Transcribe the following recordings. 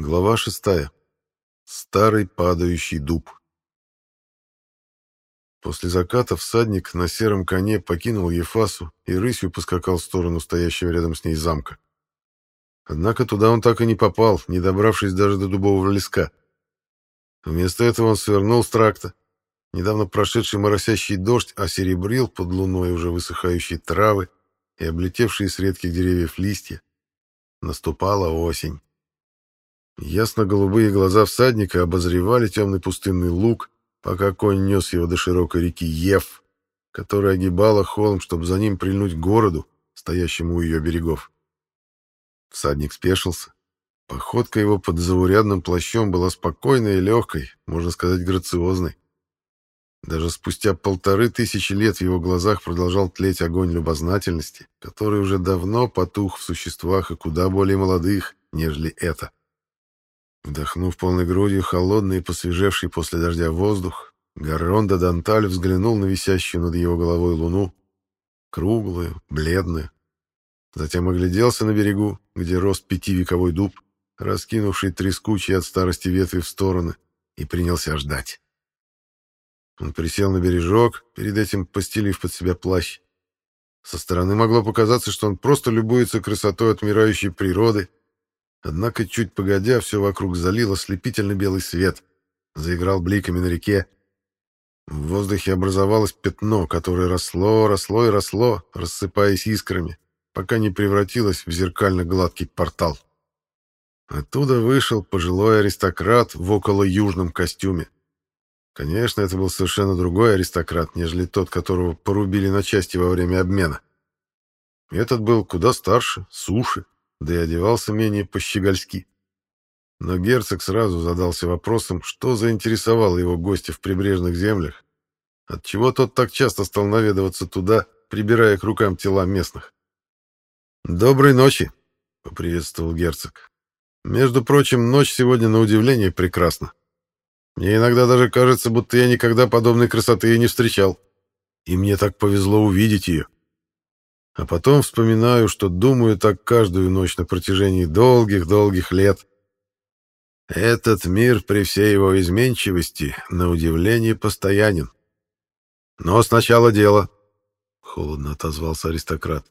Глава шестая. Старый падающий дуб. После заката всадник на сером коне покинул Ефасу и рысью поскакал в сторону стоящего рядом с ней замка. Однако туда он так и не попал, не добравшись даже до дубового леска. Вместо этого он свернул с тракта. Недавно прошедший моросящий дождь осеребрил под луной уже высыхающие травы и облетевшие с редких деревьев листья. Наступала осень. Ясно-голубые глаза всадника обозревали темный пустынный луг, пока конь нес его до широкой реки Ев, которая огибала холм, чтобы за ним прильнуть к городу, стоящему у ее берегов. Всадник спешился. Походка его под заурядным плащом была спокойной и легкой, можно сказать, грациозной. Даже спустя полторы тысячи лет в его глазах продолжал тлеть огонь любознательности, который уже давно потух в существах и куда более молодых, нежели это. Вдохнув полной грудью холодный и посвежевший после дождя воздух, Гаррон де Данталь взглянул на висящую над его головой луну, круглую, бледную. Затем огляделся на берегу, где рос пятивековой дуб, раскинувший трескучие от старости ветви в стороны, и принялся ждать. Он присел на бережок, перед этим постелив под себя плащ. Со стороны могло показаться, что он просто любуется красотой отмирающей природы, Однако чуть погодя, все вокруг залило ослепительно белый свет. Заиграл бликами на реке. В воздухе образовалось пятно, которое росло, росло и росло, рассыпаясь искрами, пока не превратилось в зеркально-гладкий портал. Оттуда вышел пожилой аристократ в около южном костюме. Конечно, это был совершенно другой аристократ, нежели тот, которого порубили на части во время обмена. Этот был куда старше, суше, да и одевался менее пощегольски. Но герцог сразу задался вопросом, что заинтересовало его гостя в прибрежных землях, отчего тот так часто стал наведываться туда, прибирая к рукам тела местных. «Доброй ночи», — поприветствовал герцог. «Между прочим, ночь сегодня на удивление прекрасна. Мне иногда даже кажется, будто я никогда подобной красоты и не встречал. И мне так повезло увидеть ее. А потом вспоминаю, что думаю так каждую ночь на протяжении долгих-долгих лет. Этот мир при всей его изменчивости, на удивление, постоянен. Но сначала дело, — холодно отозвался аристократ.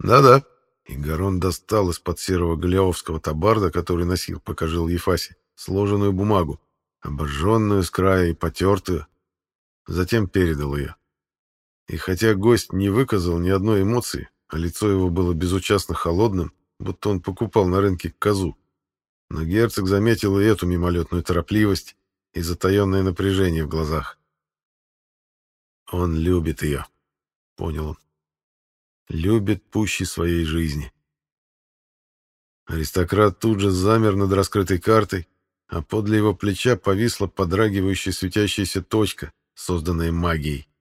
Да-да, и Гарон достал из-под серого галеовского табарда, который носил, пока жил Ефаси, сложенную бумагу, обожженную с края и потертую. Затем передал ее. И хотя гость не выказал ни одной эмоции, а лицо его было безучастно холодным, будто он покупал на рынке козу, но герцог заметил и эту мимолетную торопливость и затаенное напряжение в глазах. «Он любит ее», — понял он. «Любит пуще своей жизни». Аристократ тут же замер над раскрытой картой, а подле его плеча повисла подрагивающая светящаяся точка, созданная магией.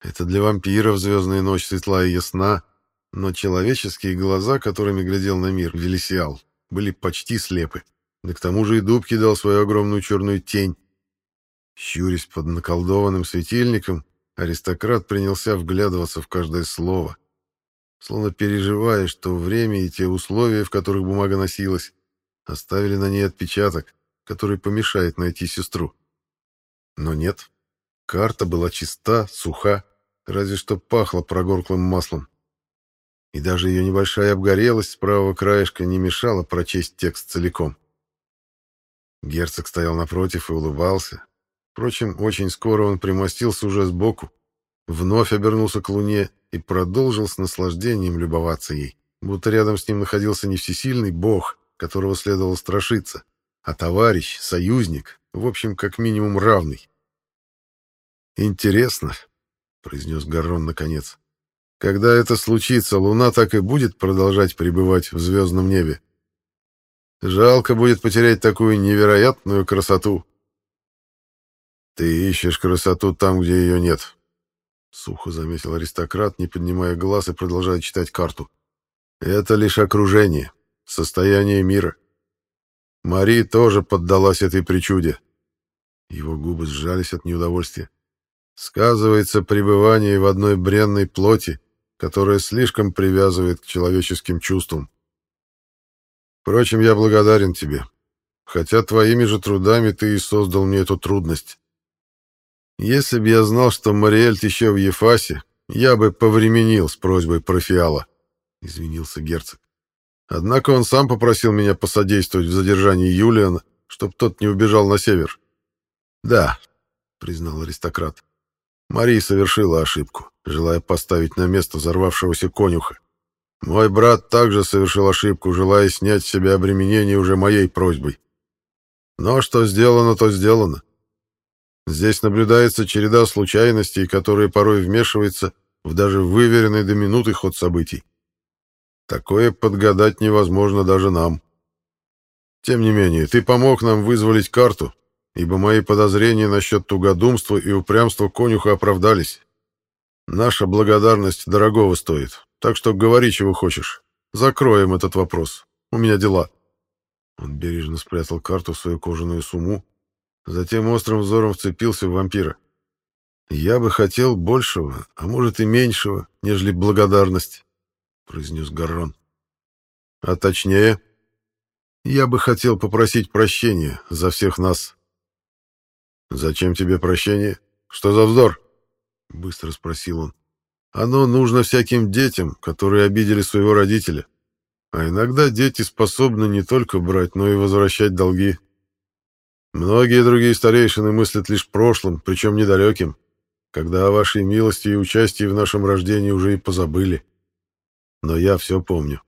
Это для вампиров звездная ночь светла и ясна, но человеческие глаза, которыми глядел на мир Велисиал, были почти слепы. Да к тому же и дуб кидал свою огромную черную тень. Щурясь под наколдованным светильником, аристократ принялся вглядываться в каждое слово, словно переживая, что время и те условия, в которых бумага носилась, оставили на ней отпечаток, который помешает найти сестру. Но нет, Карта была чиста, суха, разве что пахла прогорклым маслом. И даже ее небольшая обгорелость с правого краешка не мешала прочесть текст целиком. Герцог стоял напротив и улыбался. Впрочем, очень скоро он примостился уже сбоку, вновь обернулся к луне и продолжил с наслаждением любоваться ей, будто рядом с ним находился не всесильный бог, которого следовало страшиться, а товарищ, союзник, в общем, как минимум равный. «Интересно», — произнес Гаррон наконец, — «когда это случится, Луна так и будет продолжать пребывать в звездном небе. Жалко будет потерять такую невероятную красоту». «Ты ищешь красоту там, где ее нет», — сухо заметил аристократ, не поднимая глаз и продолжая читать карту. «Это лишь окружение, состояние мира. Мари тоже поддалась этой причуде». Его губы сжались от неудовольствия сказывается пребывание в одной бренной плоти, которая слишком привязывает к человеческим чувствам. Впрочем, я благодарен тебе, хотя твоими же трудами ты и создал мне эту трудность. Если бы я знал, что Мариэльт еще в Ефасе, я бы повременил с просьбой про фиала, — извинился герцог. Однако он сам попросил меня посодействовать в задержании Юлиана, чтоб тот не убежал на север. — Да, — признал аристократ. Мария совершила ошибку, желая поставить на место взорвавшегося конюха. Мой брат также совершил ошибку, желая снять с себя обременение уже моей просьбой. Но что сделано, то сделано. Здесь наблюдается череда случайностей, которые порой вмешиваются в даже выверенный до минуты ход событий. Такое подгадать невозможно даже нам. Тем не менее, ты помог нам вызволить карту, ибо мои подозрения насчет тугодумства и упрямства конюха оправдались. Наша благодарность дорогого стоит, так что говори, чего хочешь. Закроем этот вопрос. У меня дела». Он бережно спрятал карту в свою кожаную сумму, затем острым взором вцепился в вампира. «Я бы хотел большего, а может и меньшего, нежели благодарность», — произнес Гаррон. «А точнее, я бы хотел попросить прощения за всех нас». «Зачем тебе прощение? Что за вздор?» — быстро спросил он. Оно нужно всяким детям, которые обидели своего родителя. А иногда дети способны не только брать, но и возвращать долги. Многие другие старейшины мыслят лишь прошлым, причем недалеким, когда о вашей милости и участии в нашем рождении уже и позабыли. Но я все помню.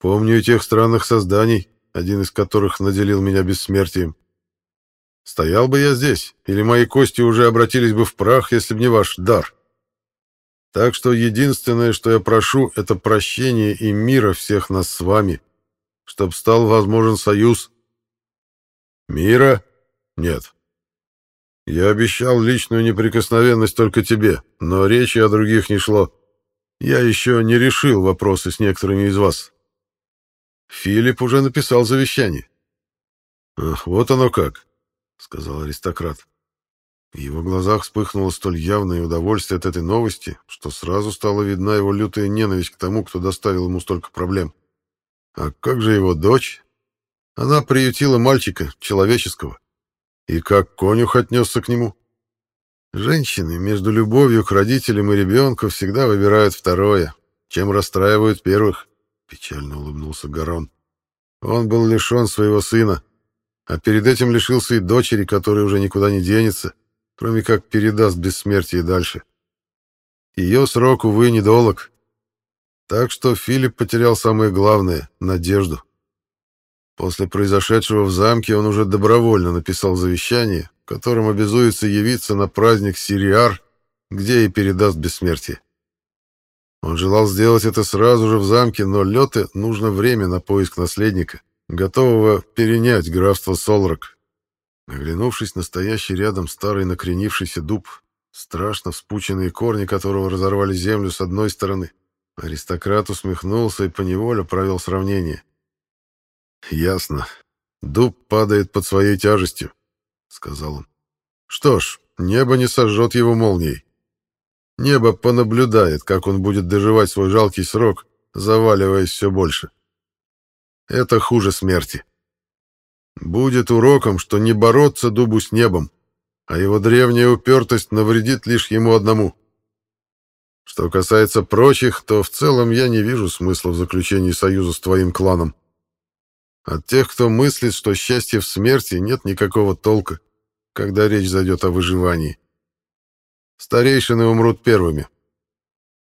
Помню и тех странных созданий, один из которых наделил меня бессмертием. Стоял бы я здесь, или мои кости уже обратились бы в прах, если бы не ваш дар. Так что единственное, что я прошу, это прощение и мира всех нас с вами, чтоб стал возможен союз. Мира? Нет. Я обещал личную неприкосновенность только тебе, но речи о других не шло. Я еще не решил вопросы с некоторыми из вас. Филипп уже написал завещание. Ах, вот оно как, сказал аристократ. В его глазах вспыхнуло столь явное удовольствие от этой новости, что сразу стала видна его лютая ненависть к тому, кто доставил ему столько проблем. А как же его дочь? Она приютила мальчика, человеческого. И как конюх отнесся к нему? Женщины между любовью к родителям и ребенку всегда выбирают второе, чем расстраивают первых, — печально улыбнулся Гарон. Он был лишен своего сына, а перед этим лишился и дочери, которая уже никуда не денется, кроме как передаст бессмертие дальше. Ее срок, увы, недолг. Так что Филипп потерял самое главное — надежду. После произошедшего в замке он уже добровольно написал завещание, в котором обязуется явиться на праздник Сириар, где и передаст бессмертие. Он желал сделать это сразу же в замке, но Лёте нужно время на поиск наследника, готового перенять графство Солрак. Оглянувшись на стоящий рядом старый накренившийся дуб, страшно вспученные корни которого разорвали землю с одной стороны, аристократ усмехнулся и поневоле провел сравнение. «Ясно. Дуб падает под своей тяжестью», — сказал он. «Что ж, небо не сожжет его молнией. Небо понаблюдает, как он будет доживать свой жалкий срок, заваливаясь все больше. Это хуже смерти. Будет уроком, что не бороться дубу с небом, а его древняя упертость навредит лишь ему одному. Что касается прочих, то в целом я не вижу смысла в заключении союза с твоим кланом. От тех, кто мыслит, что счастье в смерти, нет никакого толка, когда речь зайдет о выживании. Старейшины умрут первыми.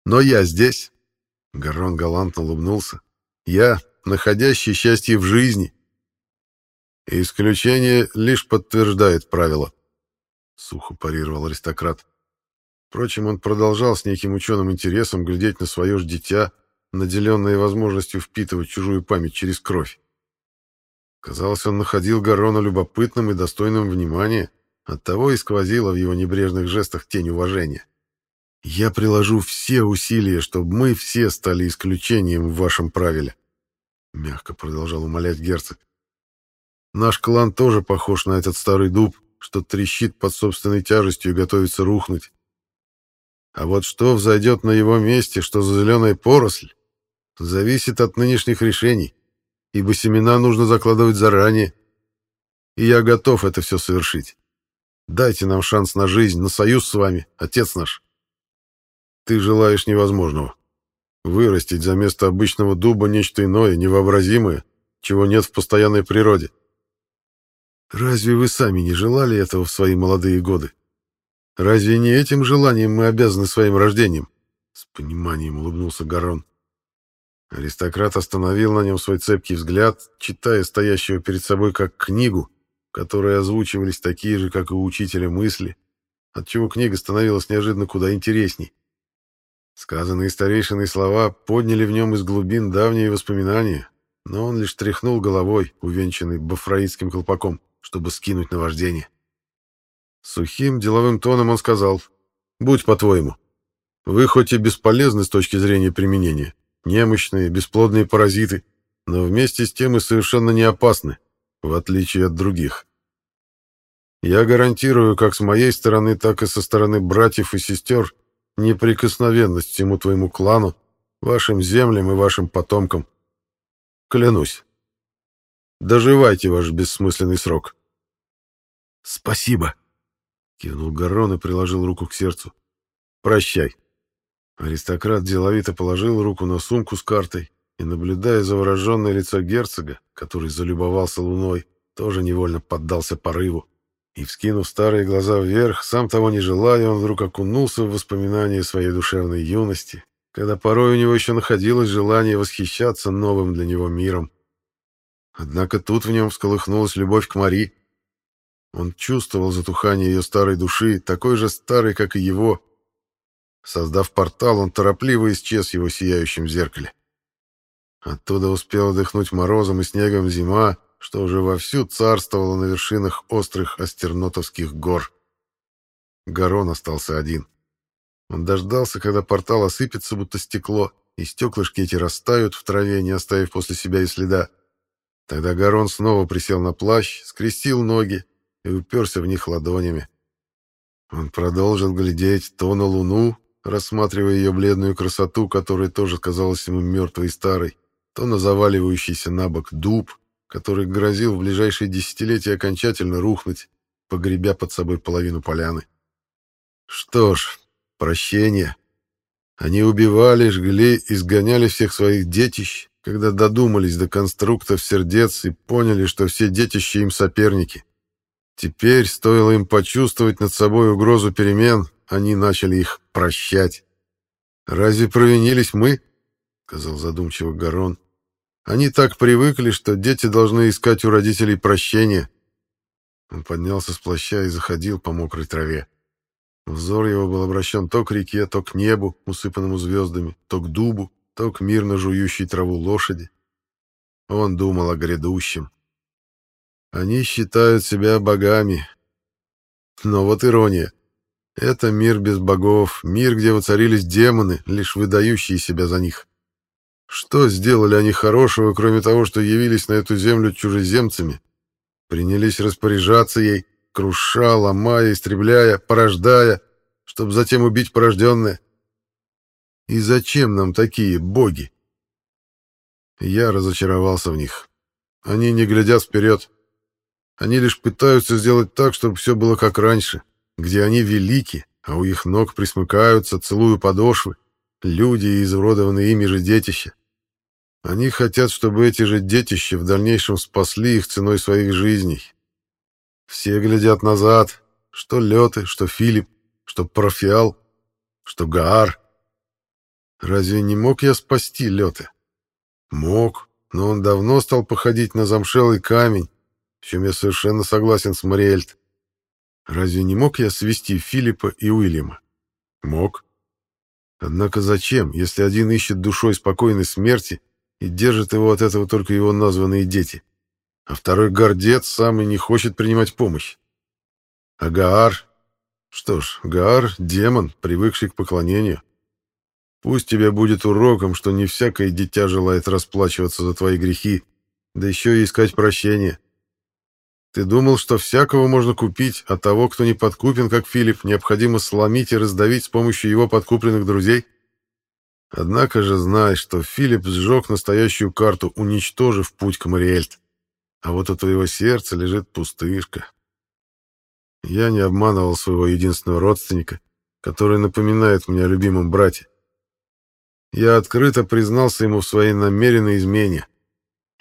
Но я здесь, — Гаррон галантно улыбнулся, — я, находящий счастье в жизни, «Исключение лишь подтверждает правило», — сухо парировал аристократ. Впрочем, он продолжал с неким ученым интересом глядеть на свое же дитя, наделенное возможностью впитывать чужую память через кровь. Казалось, он находил Гарона любопытным и достойным внимания, оттого и сквозило в его небрежных жестах тень уважения. «Я приложу все усилия, чтобы мы все стали исключением в вашем правиле», — мягко продолжал умолять герцог. Наш клан тоже похож на этот старый дуб, что трещит под собственной тяжестью и готовится рухнуть. А вот что взойдет на его месте, что за зеленая поросль, зависит от нынешних решений. ибо семена нужно закладывать заранее. И я готов это все совершить. Дайте нам шанс на жизнь, на союз с вами, отец наш. Ты желаешь невозможного. Вырастить за место обычного дуба нечто иное, невообразимое, чего нет в постоянной природе. Разве вы сами не желали этого в свои молодые годы? Разве не этим желанием мы обязаны своим рождением? С пониманием улыбнулся Гарон. Аристократ остановил на нем свой цепкий взгляд, читая стоящего перед собой как книгу, в которой озвучивались такие же, как и у учителя, мысли, отчего книга становилась неожиданно куда интересней. Сказанные старейшиной слова подняли в нем из глубин давние воспоминания, но он лишь тряхнул головой, увенчанный бафраитским колпаком, чтобы скинуть наваждение. Сухим деловым тоном он сказал, «Будь по-твоему. Вы хоть и бесполезны с точки зрения применения, немощные, бесплодные паразиты, но вместе с тем и совершенно не опасны, в отличие от других. Я гарантирую как с моей стороны, так и со стороны братьев и сестер неприкосновенность всему твоему клану, вашим землям и вашим потомкам. Клянусь. Доживайте ваш бессмысленный срок. Спасибо, кивнул Гаррон и приложил руку к сердцу. Прощай. Аристократ деловито положил руку на сумку с картой и, наблюдая завороженное лицо герцога, который залюбовался луной, тоже невольно поддался порыву. И, вскинув старые глаза вверх, сам того не желая, он вдруг окунулся в воспоминания своей душевной юности, когда порой у него еще находилось желание восхищаться новым для него миром. Однако тут в нем всколыхнулась любовь к Мари. Он чувствовал затухание ее старой души, такой же старой, как и его, Создав портал, он торопливо исчез в его сияющем зеркале. Оттуда успел отдохнуть морозом и снегом зима, что уже вовсю царствовала на вершинах острых астернотовских гор. Гарон остался один. Он дождался, когда портал осыпется, будто стекло, и стеклышки эти растают в траве, не оставив после себя и следа. Тогда Гарон снова присел на плащ, скрестил ноги и уперся в них ладонями. Он продолжил глядеть то на луну, рассматривая ее бледную красоту, которая тоже казалась ему мертвой и старой, то на заваливающийся на бок дуб, который грозил в ближайшие десятилетия окончательно рухнуть, погребя под собой половину поляны. Что ж, прощение. Они убивали, жгли, изгоняли всех своих детищ, когда додумались до конструктов сердец и поняли, что все детища им соперники. Теперь, стоило им почувствовать над собой угрозу перемен, они начали их прощать. «Разве провинились мы?» — сказал задумчиво Гарон. «Они так привыкли, что дети должны искать у родителей прощения». Он поднялся с плаща и заходил по мокрой траве. Взор его был обращен то к реке, то к небу, усыпанному звездами, то к дубу, то к мирно жующей траву лошади. Он думал о грядущем. Они считают себя богами. Но вот ирония. Это мир без богов, мир, где воцарились демоны, лишь выдающие себя за них. Что сделали они хорошего, кроме того, что явились на эту землю чужеземцами? Принялись распоряжаться ей, круша, ломая, истребляя, порождая, чтобы затем убить порожденное. И зачем нам такие боги? Я разочаровался в них. Они не глядят вперед. Они лишь пытаются сделать так, чтобы все было как раньше. — где они велики, а у их ног присмыкаются, целую подошвы, люди и изуродованные ими же детища. Они хотят, чтобы эти же детища в дальнейшем спасли их ценой своих жизней. Все глядят назад, что Лёты, что Филипп, что Профиал, что Гаар. Разве не мог я спасти Лёты? Мог, но он давно стал походить на замшелый камень, в чем я совершенно согласен с Мариэльт. Разве не мог я свести Филиппа и Уильяма? Мог. Однако зачем, если один ищет душой спокойной смерти и держит его от этого только его названные дети, а второй гордец сам и не хочет принимать помощь? А Гаар? Что ж, Гаар — демон, привыкший к поклонению. Пусть тебе будет уроком, что не всякое дитя желает расплачиваться за твои грехи, да еще и искать прощения. Ты думал, что всякого можно купить, а того, кто не подкупен, как Филипп, необходимо сломить и раздавить с помощью его подкупленных друзей? Однако же знай, что Филипп сжег настоящую карту, уничтожив путь к Мариэльт. А вот у твоего сердца лежит пустышка. Я не обманывал своего единственного родственника, который напоминает мне о любимом брате. Я открыто признался ему в своей намеренной измене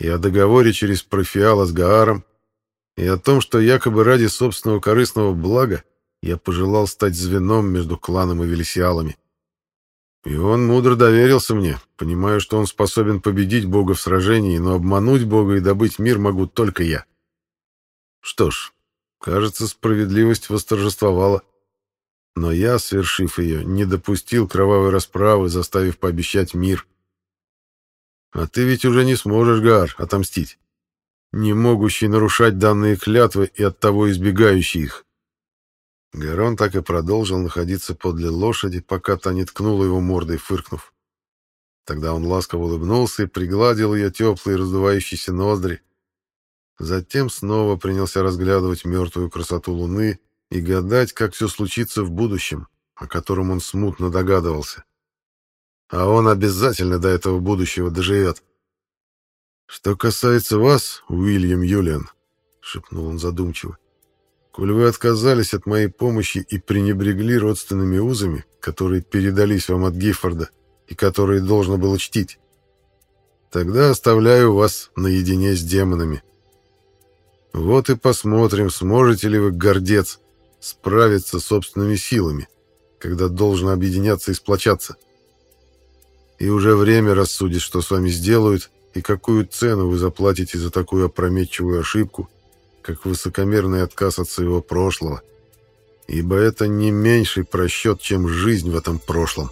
и о договоре через профиала с Гааром, и о том, что якобы ради собственного корыстного блага я пожелал стать звеном между кланом и Велисиалами. И он мудро доверился мне, понимая, что он способен победить Бога в сражении, но обмануть Бога и добыть мир могу только я. Что ж, кажется, справедливость восторжествовала. Но я, совершив ее, не допустил кровавой расправы, заставив пообещать мир. А ты ведь уже не сможешь, Гар, отомстить. Не могущий нарушать данные клятвы и оттого избегающий их. Гарон так и продолжил находиться подле лошади, пока та не ткнула его мордой, фыркнув. Тогда он ласково улыбнулся и пригладил ее теплые раздувающиеся ноздри. Затем снова принялся разглядывать мертвую красоту луны и гадать, как все случится в будущем, о котором он смутно догадывался. А он обязательно до этого будущего доживет. «Что касается вас, Уильям Юлиан», — шепнул он задумчиво, Коль вы отказались от моей помощи и пренебрегли родственными узами, которые передались вам от Гиффорда и которые должно было чтить, тогда оставляю вас наедине с демонами. Вот и посмотрим, сможете ли вы, гордец, справиться собственными силами, когда должно объединяться и сплочаться. И уже время рассудит, что с вами сделают и какую цену вы заплатите за такую опрометчивую ошибку как высокомерный отказ от своего прошлого, ибо это не меньший просчет, чем жизнь в этом прошлом.